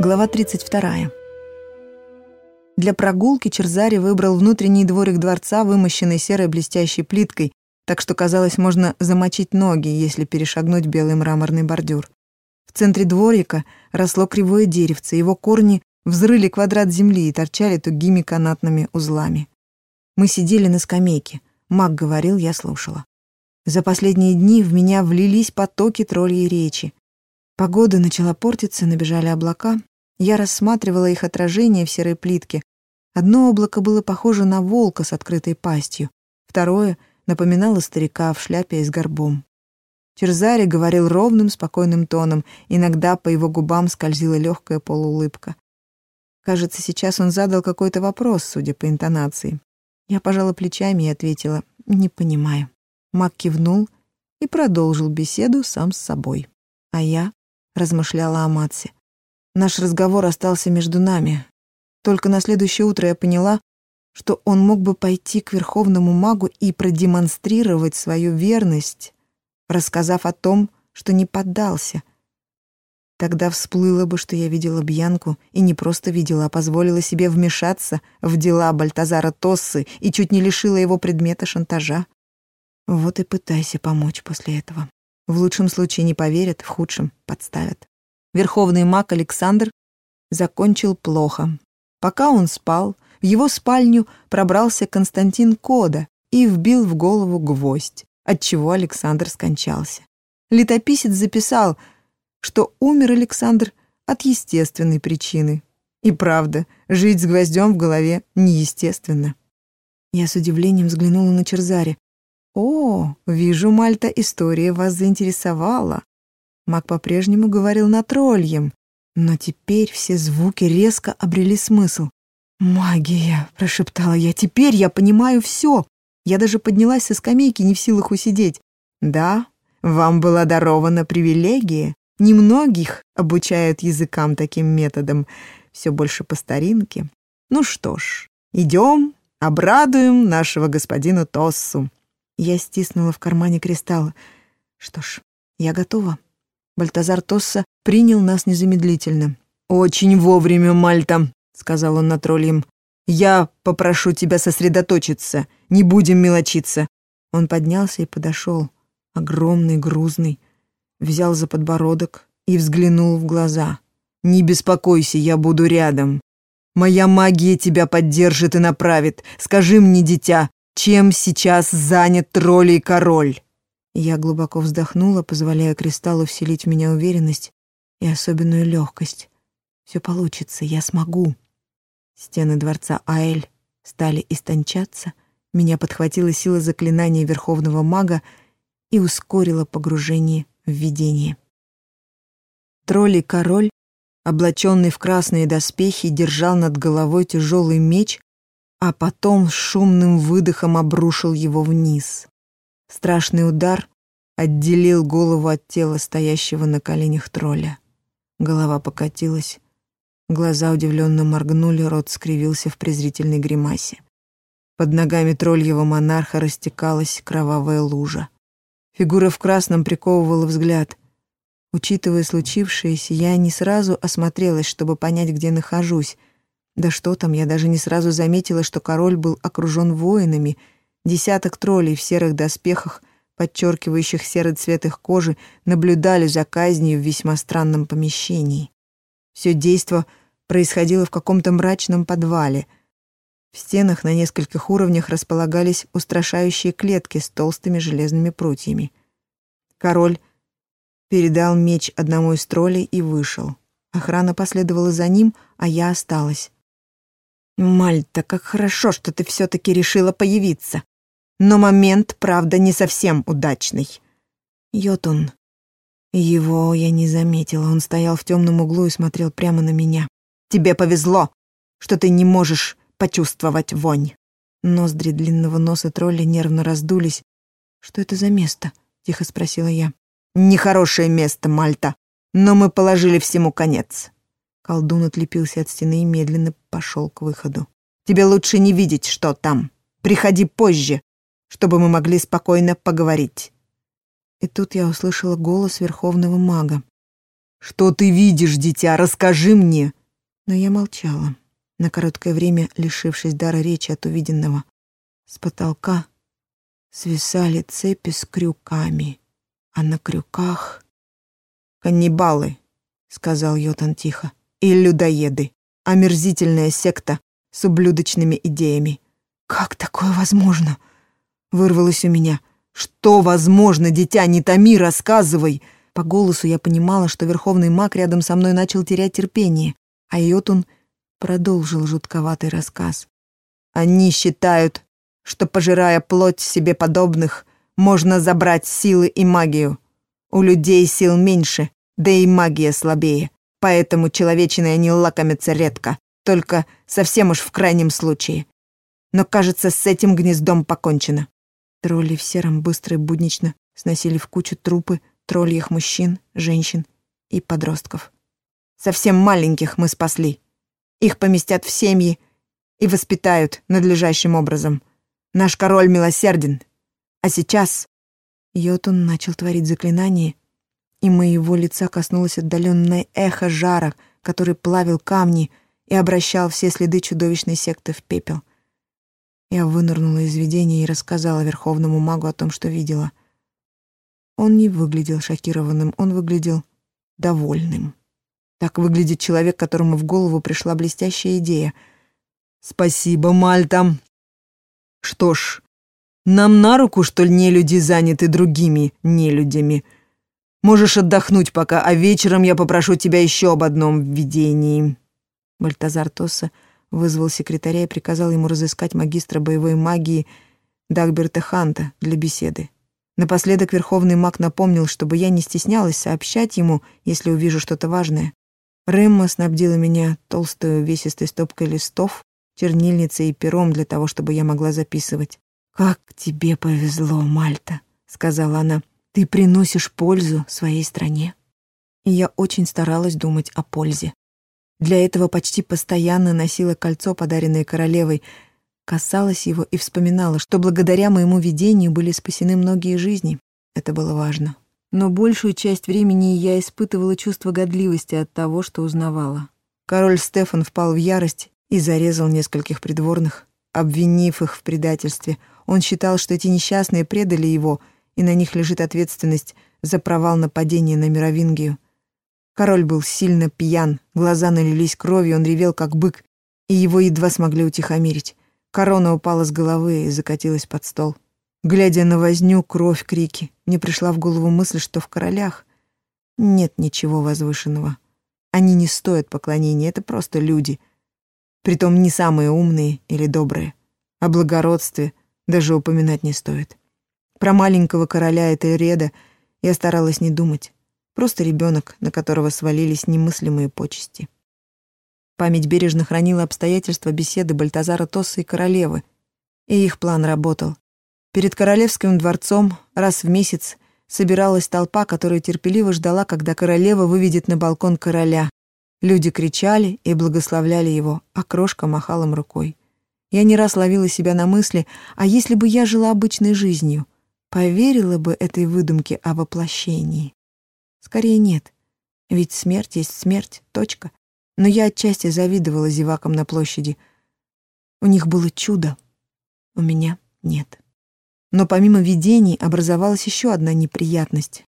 Глава 32. Для прогулки Черзари выбрал внутренний дворик дворца, вымощенный серой блестящей плиткой, так что, казалось, можно замочить ноги, если перешагнуть белый мраморный бордюр. В центре дворика росло кривое деревце, его корни взрыли квадрат земли и торчали тугими канатными узлами. Мы сидели на скамейке. Маг говорил, я слушала. За последние дни в меня влились потоки троллей речи. Погода начала портиться, набежали облака. Я рассматривала их отражение в серой плитке. Одно облако было похоже на волка с открытой пастью, второе напоминало старика в шляпе и с горбом. Черзари говорил ровным, спокойным тоном, иногда по его губам скользила легкая полуулыбка. Кажется, сейчас он задал какой-то вопрос, судя по интонации. Я пожала плечами и ответила «не понимаю». Мак кивнул и продолжил беседу сам с собой. А я размышляла о Матсе. Наш разговор остался между нами. Только на следующее утро я поняла, что он мог бы пойти к верховному магу и продемонстрировать свою верность, рассказав о том, что не поддался. Тогда всплыло бы, что я видела Бьянку, и не просто видела, а позволила себе вмешаться в дела Бальтазара Тоссы и чуть не лишила его предмета шантажа. Вот и пытайся помочь после этого. В лучшем случае не поверят, в худшем подставят. Верховный маг Александр закончил плохо. Пока он спал, в его спальню пробрался Константин Кода и вбил в голову гвоздь, отчего Александр скончался. Летописец записал, что умер Александр от естественной причины. И правда, жить с гвоздем в голове неестественно. Я с удивлением взглянула на Черзаре. «О, вижу, Мальта, история вас заинтересовала». Маг по-прежнему говорил на тролльем, но теперь все звуки резко обрели смысл. «Магия!» — прошептала я. «Теперь я понимаю все!» Я даже поднялась со скамейки, не в силах усидеть. «Да, вам была дарована привилегия. Немногих обучают языкам таким методом. Все больше по старинке. Ну что ж, идем, обрадуем нашего господина Тоссу». Я стиснула в кармане кристалл. Что ж, я готова. Бальтазар Тосса принял нас незамедлительно. «Очень вовремя, Мальта», — сказал он на троллем. «Я попрошу тебя сосредоточиться. Не будем мелочиться». Он поднялся и подошел, огромный, грузный, взял за подбородок и взглянул в глаза. «Не беспокойся, я буду рядом. Моя магия тебя поддержит и направит. Скажи мне, дитя, чем сейчас занят троллей король. Я глубоко вздохнула, позволяя кристаллу вселить в меня уверенность и особенную легкость. Все получится, я смогу. Стены дворца Аэль стали истончаться, меня подхватила сила заклинания Верховного Мага и ускорила погружение в видение. Троллей король, облаченный в красные доспехи, держал над головой тяжелый меч, а потом с шумным выдохом обрушил его вниз. Страшный удар отделил голову от тела стоящего на коленях тролля. Голова покатилась, глаза удивленно моргнули, рот скривился в презрительной гримасе. Под ногами тролльего монарха растекалась кровавая лужа. Фигура в красном приковывала взгляд. Учитывая случившееся, я не сразу осмотрелась, чтобы понять, где нахожусь — да что там, я даже не сразу заметила, что король был окружен воинами. Десяток троллей в серых доспехах, подчеркивающих серый цвет их кожи, наблюдали за казнью в весьма странном помещении. Все действо происходило в каком-то мрачном подвале. В стенах на нескольких уровнях располагались устрашающие клетки с толстыми железными прутьями. Король передал меч одному из троллей и вышел. Охрана последовала за ним, а я осталась. «Мальта, как хорошо, что ты все-таки решила появиться. Но момент, правда, не совсем удачный». Йотун. Его я не заметила. Он стоял в темном углу и смотрел прямо на меня. «Тебе повезло, что ты не можешь почувствовать вонь». Ноздри длинного носа тролля нервно раздулись. «Что это за место?» — тихо спросила я. «Нехорошее место, Мальта, но мы положили всему конец. Колдун отлепился от стены и медленно пошел к выходу. «Тебе лучше не видеть, что там. Приходи позже, чтобы мы могли спокойно поговорить». И тут я услышала голос верховного мага. «Что ты видишь, дитя? Расскажи мне!» Но я молчала, на короткое время лишившись дара речи от увиденного. С потолка свисали цепи с крюками, а на крюках... «Каннибалы», — сказал Йотан тихо, — «и людоеды, омерзительная секта с ублюдочными идеями». «Как такое возможно?» — вырвалось у меня. «Что возможно, дитя, не томи, рассказывай!» По голосу я понимала, что верховный маг рядом со мной начал терять терпение, а Йотун продолжил жутковатый рассказ. «Они считают, что, пожирая плоть себе подобных, можно забрать силы и магию. У людей сил меньше, да и магия слабее, поэтому человечиной они лакомятся редко, только совсем уж в крайнем случае. Но, кажется, с этим гнездом покончено. Тролли в сером быстро и буднично сносили в кучу трупы тролльих мужчин, женщин и подростков. Совсем маленьких мы спасли. Их поместят в семьи и воспитают надлежащим образом. Наш король милосерден. А сейчас...» Йотун начал творить заклинание, и моего лица коснулось отдаленное эхо жара, который плавил камни и обращал все следы чудовищной секты в пепел. Я вынырнула из видения и рассказала верховному магу о том, что видела. Он не выглядел шокированным, он выглядел довольным. Так выглядит человек, которому в голову пришла блестящая идея. «Спасибо, Мальта. Что ж, нам на руку, что ли, нелюди заняты другими нелюдями. Можешь отдохнуть пока, а вечером я попрошу тебя еще об одном видении». Бальтазар Тосса вызвал секретаря и приказал ему разыскать магистра боевой магии Дагберта Ханта для беседы. Напоследок верховный маг напомнил, чтобы я не стеснялась сообщать ему, если увижу что-то важное. Ремма снабдила меня толстой увесистой стопкой листов, чернильницей и пером для того, чтобы я могла записывать. «Как тебе повезло, Мальта», — сказала она. «Ты приносишь пользу своей стране». И я очень старалась думать о пользе. Для этого почти постоянно носила кольцо, подаренное королевой, касалась его и вспоминала, что благодаря моему видению были спасены многие жизни. Это было важно. Но большую часть времени я испытывала чувство годливости от того, что узнавала. Король Стефан впал в ярость и зарезал нескольких придворных, обвинив их в предательстве. Он считал, что эти несчастные предали его, и на них лежит ответственность за провал нападения на Мировингию. Король был сильно пьян, глаза налились кровью, он ревел, как бык, и его едва смогли утихомирить. Корона упала с головы и закатилась под стол. Глядя на возню, кровь, крики, мне пришла в голову мысль, что в королях нет ничего возвышенного. Они не стоят поклонения, это просто люди. Притом не самые умные или добрые. О благородстве даже упоминать не стоит. Про маленького короля этой реда я старалась не думать. Просто ребенок, на которого свалились немыслимые почести. Память бережно хранила обстоятельства беседы Бальтазара Тосса и королевы, и их план работал. Перед королевским дворцом раз в месяц собиралась толпа, которая терпеливо ждала, когда королева выведет на балкон короля. Люди кричали и благословляли его, а крошка махала им рукой. Я не раз ловила себя на мысли, а если бы я жила обычной жизнью, поверила бы этой выдумке о воплощении? Скорее нет. Ведь смерть есть смерть, точка. Но я отчасти завидовала зевакам на площади. У них было чудо. У меня нет. Но помимо видений образовалась еще одна неприятность.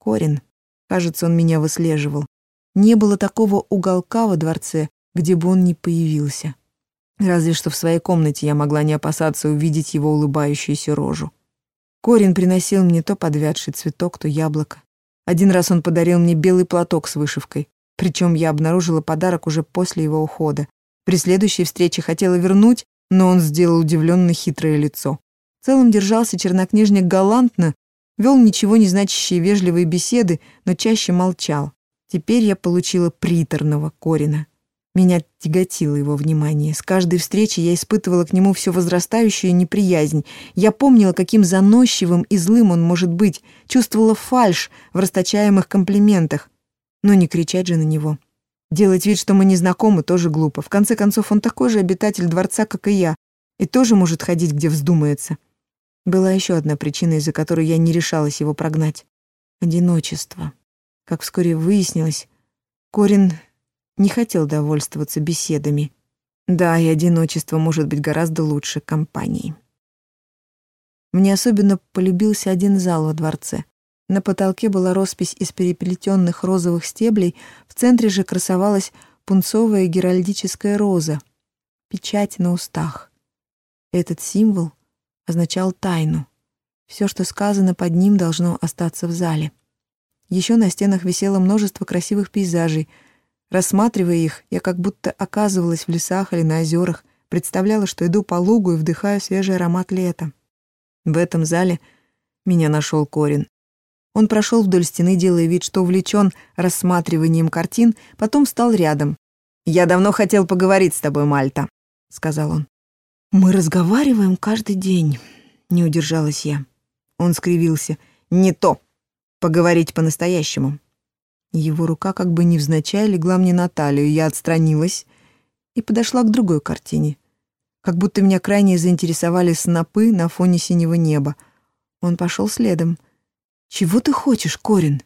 Корин. Кажется, он меня выслеживал. Не было такого уголка во дворце, где бы он не появился. Разве что в своей комнате я могла не опасаться увидеть его улыбающуюся рожу. Корин приносил мне то подвядший цветок, то яблоко. Один раз он подарил мне белый платок с вышивкой. Причем я обнаружила подарок уже после его ухода. При следующей встрече хотела вернуть, но он сделал удивленно хитрое лицо. В целом держался чернокнижник галантно, вел ничего не значащие вежливые беседы, но чаще молчал. Теперь я получила приторного Корина. Меня тяготило его внимание. С каждой встречи я испытывала к нему все возрастающую неприязнь. Я помнила, каким заносчивым и злым он может быть, чувствовала фальшь в расточаемых комплиментах. Но не кричать же на него. Делать вид, что мы не знакомы, тоже глупо. В конце концов, он такой же обитатель дворца, как и я, и тоже может ходить, где вздумается. Была еще одна причина, из-за которой я не решалась его прогнать. Одиночество. Как вскоре выяснилось, Корин не хотел довольствоваться беседами. Да, и одиночество может быть гораздо лучше компании. Мне особенно полюбился один зал во дворце. На потолке была роспись из переплетенных розовых стеблей, в центре же красовалась пунцовая геральдическая роза, печать на устах. Этот символ означал тайну. Все, что сказано под ним, должно остаться в зале. Еще на стенах висело множество красивых пейзажей. Рассматривая их, я как будто оказывалась в лесах или на озерах, представляла, что иду по лугу и вдыхаю свежий аромат лета. В этом зале меня нашел Корин. Он прошел вдоль стены, делая вид, что увлечен рассматриванием картин, потом встал рядом. «Я давно хотел поговорить с тобой, Мальта», — сказал он. «Мы разговариваем каждый день», — не удержалась я. Он скривился. «Не то. Поговорить по-настоящему». Его рука как бы невзначай легла мне на талию, я отстранилась и подошла к другой картине как будто меня крайне заинтересовали снопы на фоне синего неба. Он пошел следом. «Чего ты хочешь, Корин?»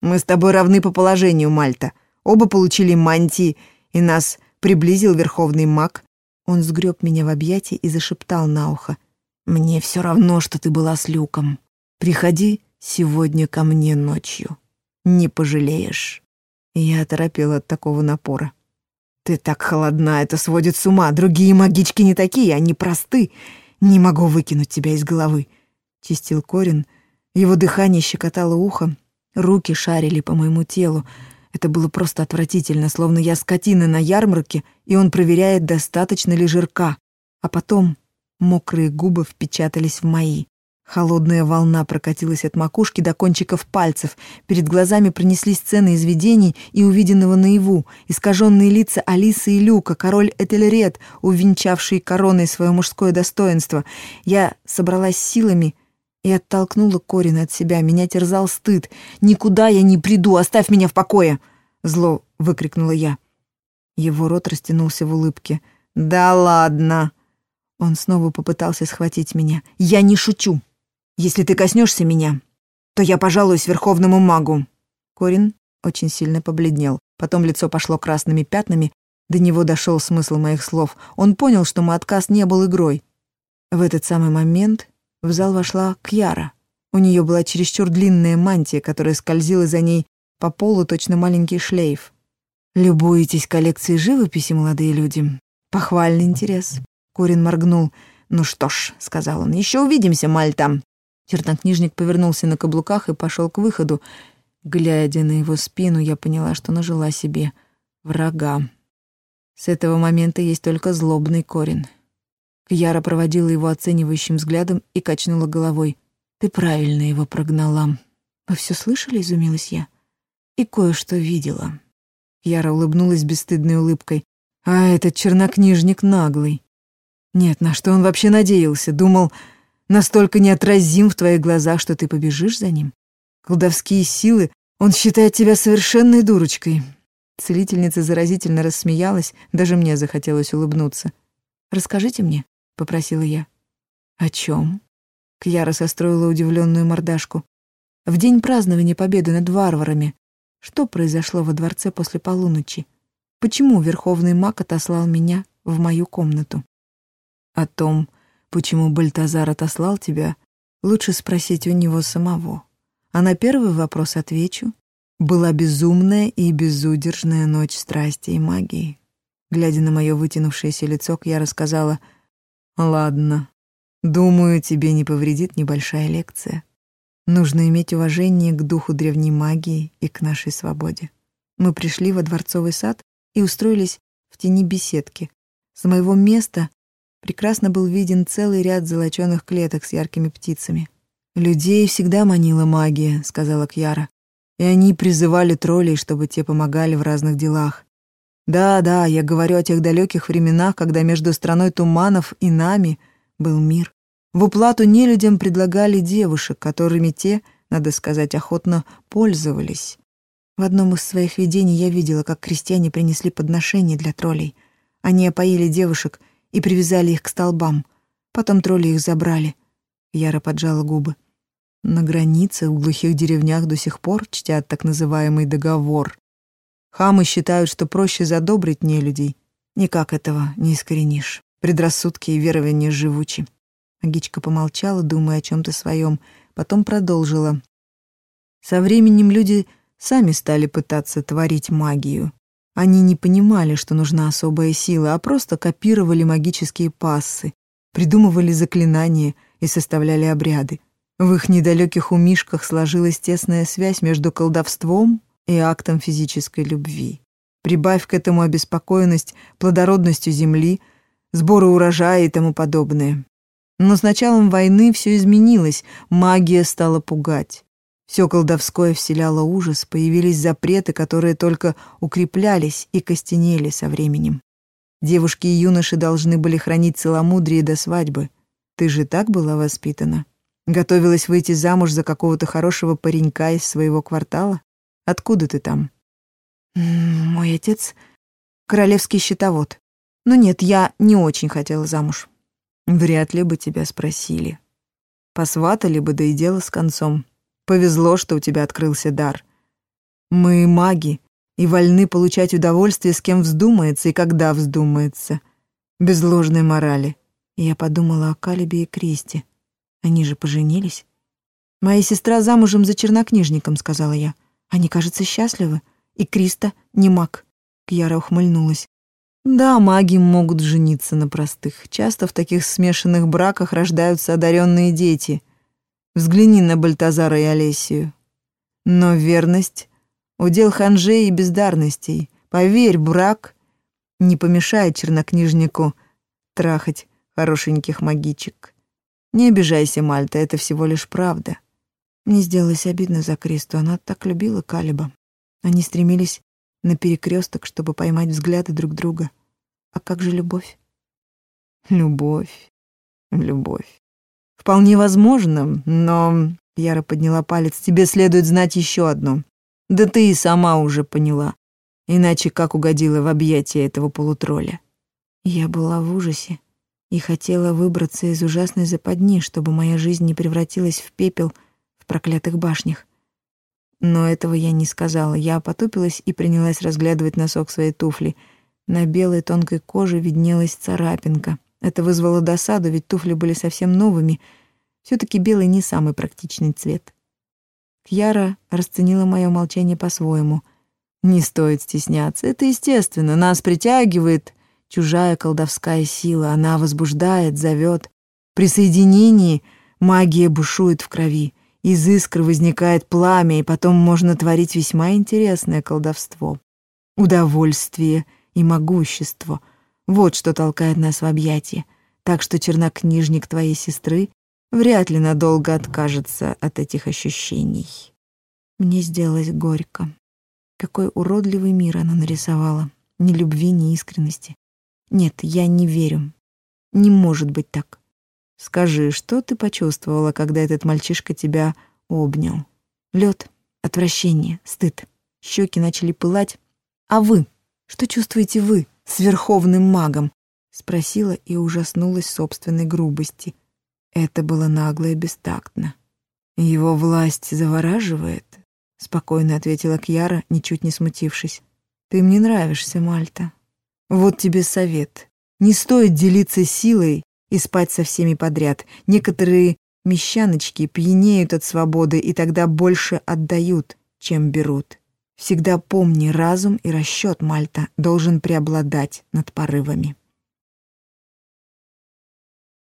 «Мы с тобой равны по положению, Мальта. Оба получили мантии, и нас приблизил верховный маг». Он сгреб меня в объятия и зашептал на ухо. «Мне все равно, что ты была с Люком. Приходи сегодня ко мне ночью. Не пожалеешь». Я оторопела от такого напора. «Ты так холодна, это сводит с ума. Другие магички не такие, они просты. Не могу выкинуть тебя из головы», — чистил Корин. Его дыхание щекотало ухо, руки шарили по моему телу. Это было просто отвратительно, словно я скотина на ярмарке, и он проверяет, достаточно ли жирка. А потом мокрые губы впечатались в мои. Холодная волна прокатилась от макушки до кончиков пальцев. Перед глазами пронеслись сцены из видений и увиденного наяву, искаженные лица Алисы и Люка, король Этельред, увенчавший короной свое мужское достоинство. Я собралась силами и оттолкнула Корин от себя. Меня терзал стыд. «Никуда я не приду! Оставь меня в покое!» Зло выкрикнула я. Его рот растянулся в улыбке. «Да ладно!» Он снова попытался схватить меня. «Я не шучу!» Если ты коснешься меня, то я пожалуюсь верховному магу». Корин очень сильно побледнел. Потом лицо пошло красными пятнами. До него дошел смысл моих слов. Он понял, что мой отказ не был игрой. В этот самый момент в зал вошла Кьяра. У нее была чересчур длинная мантия, которая скользила за ней по полу точно маленький шлейф. «Любуетесь коллекцией живописи, молодые люди? Похвальный интерес». Корин моргнул. «Ну что ж», — сказал он, — «еще увидимся, Мальта. Чернокнижник повернулся на каблуках и пошел к выходу. Глядя на его спину, я поняла, что нажила себе врага. С этого момента есть только злобный корень. Кьяра проводила его оценивающим взглядом и качнула головой. «Ты правильно его прогнала». «Вы все слышали?» — изумилась я. «И кое-что видела». Кьяра улыбнулась бесстыдной улыбкой. «А этот чернокнижник наглый». Нет, на что он вообще надеялся? Думал, настолько неотразим в твоих глазах, что ты побежишь за ним? Колдовские силы, он считает тебя совершенной дурочкой». Целительница заразительно рассмеялась, даже мне захотелось улыбнуться. «Расскажите мне», — попросила я. «О чем?» Кьяра состроила удивленную мордашку. «В день празднования победы над варварами. Что произошло во дворце после полуночи? Почему верховный маг отослал меня в мою комнату?» «О том, почему Бальтазар отослал тебя, лучше спросить у него самого. А на первый вопрос отвечу. Была безумная и безудержная ночь страсти и магии. Глядя на мое вытянувшееся лицо, я рассказала, «Ладно, думаю, тебе не повредит небольшая лекция. Нужно иметь уважение к духу древней магии и к нашей свободе». Мы пришли во дворцовый сад и устроились в тени беседки. С моего места прекрасно был виден целый ряд золочёных клеток с яркими птицами. «Людей всегда манила магия», — сказала Кьяра. «И они призывали троллей, чтобы те помогали в разных делах. Да-да, я говорю о тех далеких временах, когда между страной туманов и нами был мир. В уплату нелюдям предлагали девушек, которыми те, надо сказать, охотно пользовались. В одном из своих видений я видела, как крестьяне принесли подношения для троллей. Они опоили девушек и привязали их к столбам. Потом тролли их забрали. Яра поджала губы. На границе в глухих деревнях до сих пор чтят так называемый договор. Хамы считают, что проще задобрить нелюдей. Никак этого не искоренишь. Предрассудки и верования живучи. Магичка помолчала, думая о чем-то своем, потом продолжила. Со временем люди сами стали пытаться творить магию. Они не понимали, что нужна особая сила, а просто копировали магические пассы, придумывали заклинания и составляли обряды. В их недалеких умишках сложилась тесная связь между колдовством и актом физической любви. Прибавь к этому обеспокоенность плодородностью земли, сборы урожая и тому подобное. Но с началом войны все изменилось, магия стала пугать. Все колдовское вселяло ужас, появились запреты, которые только укреплялись и костенели со временем. Девушки и юноши должны были хранить целомудрие до свадьбы. Ты же так была воспитана? Готовилась выйти замуж за какого-то хорошего паренька из своего квартала? Откуда ты там? Мой отец — королевский счетовод. Но нет, я не очень хотела замуж. Вряд ли бы тебя спросили. Посватали бы, да и дело с концом. Повезло, что у тебя открылся дар. Мы маги и вольны получать удовольствие с кем вздумается и когда вздумается. Без ложной морали. Я подумала о Калибе и Кристи. Они же поженились. «Моя сестра замужем за чернокнижником», — сказала я. «Они, кажется, счастливы. И Криста не маг». Кьяра ухмыльнулась. Да, маги могут жениться на простых. Часто в таких смешанных браках рождаются одаренные дети. Взгляни на Бальтазара и Олесию. Но верность — удел ханжей и бездарностей. Поверь, брак не помешает чернокнижнику трахать хорошеньких магичек. Не обижайся, Мальта, это всего лишь правда. Мне сделалось обидно за Кристу, она так любила Калиба. Они стремились на перекресток, чтобы поймать взгляды друг друга. А как же любовь? Любовь, любовь. Вполне возможно, но... Яра подняла палец. Тебе следует знать еще одно. Да ты и сама уже поняла. Иначе как угодила в объятия этого полутролля? Я была в ужасе и хотела выбраться из ужасной западни, чтобы моя жизнь не превратилась в пепел в проклятых башнях. Но этого я не сказала. Я потупилась и принялась разглядывать носок своей туфли. На белой тонкой коже виднелась царапинка. Это вызвало досаду, ведь туфли были совсем новыми. Все таки белый не самый практичный цвет. Кьяра расценила мое молчание по-своему. «Не стоит стесняться. Это естественно. Нас притягивает чужая колдовская сила. Она возбуждает, зовет. При соединении магия бушует в крови. Из искр возникает пламя, и потом можно творить весьма интересное колдовство. Удовольствие и могущество — вот что толкает нас в объятия. Так что чернокнижник твоей сестры вряд ли надолго откажется от этих ощущений. Мне сделалось горько. Какой уродливый мир она нарисовала. Ни любви, ни искренности. Нет, я не верю. Не может быть так. Скажи, что ты почувствовала, когда этот мальчишка тебя обнял? Лед, отвращение, стыд. Щеки начали пылать. А вы? Что чувствуете вы с верховным магом? Спросила и ужаснулась собственной грубости. Это было нагло и бестактно. Его власть завораживает, спокойно ответила Кьяра, ничуть не смутившись. Ты мне нравишься, Мальта. Вот тебе совет. Не стоит делиться силой и спать со всеми подряд. Некоторые мещаночки пьянеют от свободы и тогда больше отдают, чем берут. Всегда помни, разум и расчет Мальта должен преобладать над порывами.